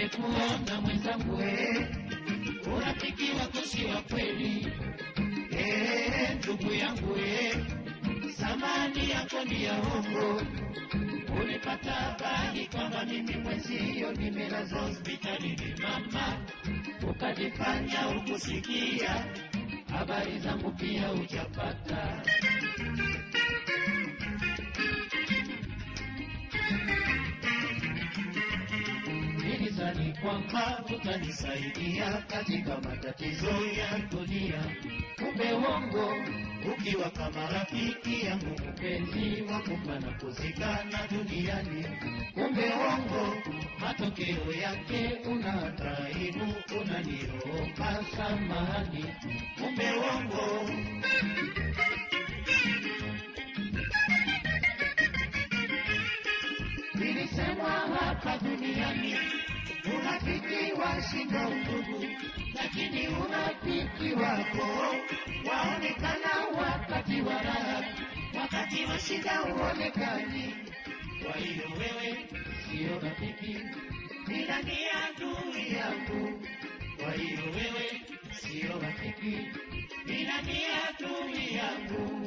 nimekuona mwenzangu, eh, urafiki wako si wa kweli. Eh, ndugu yangu, eh, samani yako ni ya hongo. Ulipata habari kwamba mimi mwenzio nimelazwa hospitalini mama, ukajifanya ukusikia habari zangu pia hujapata. Kwamba utanisaidia katika matatizo ya dunia, kumbe uongo ukiwa kama rafiki yangu mpenzi wa kufa na kuzikana duniani. Kumbe uongo matokeo yake una taibu, unaniomba samahani. Kumbe uongo washinda udugu, lakini urafiki wako waonekana wakati wa raha, wakati wa shida uonekani. Kwa hiyo wewe sio rafiki, ila ni adui yangu. Kwa hiyo wewe sio rafiki, ila ni adui yangu.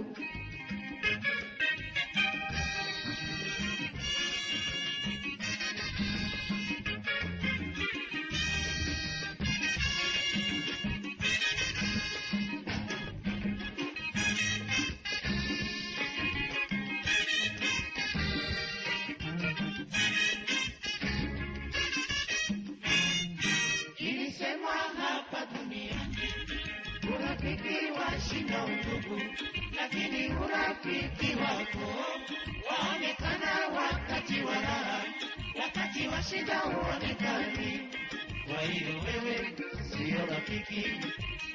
Urafiki wako waonekana wakati wa raha, wakati wa shida huonekani. Kwa hiyo wewe siyo rafiki,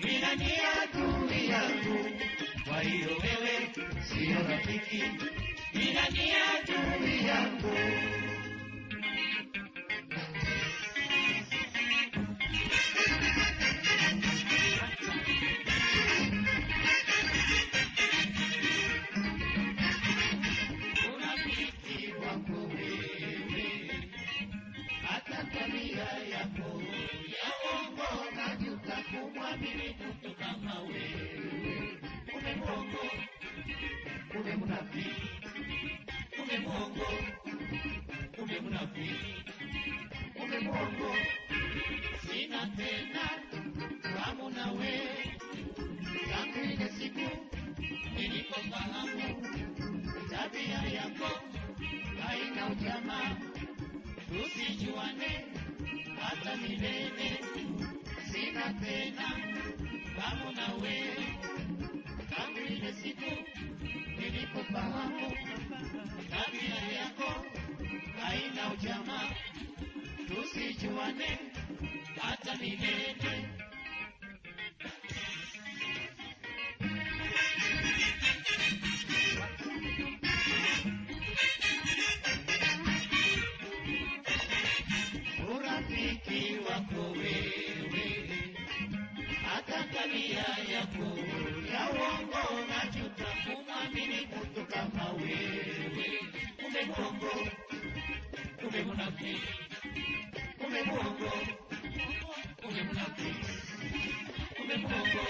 ila ni adui yangu. Kwa hiyo wewe siyo rafiki, ila ni adui yangu. Kumbe mnafiki, kumbe mwongo, kumbe mnafiki, kumbe siku nilipofahamu tabia yako haina ujamaa, hata milele. Sina tena nilipofahamu tabia yako haina ujamaa, tusijuane hata milele. Kumbe mwongo, kumbe mnafiki, kumbe mwongo, kumbe mnafiki, kumbe mwongo,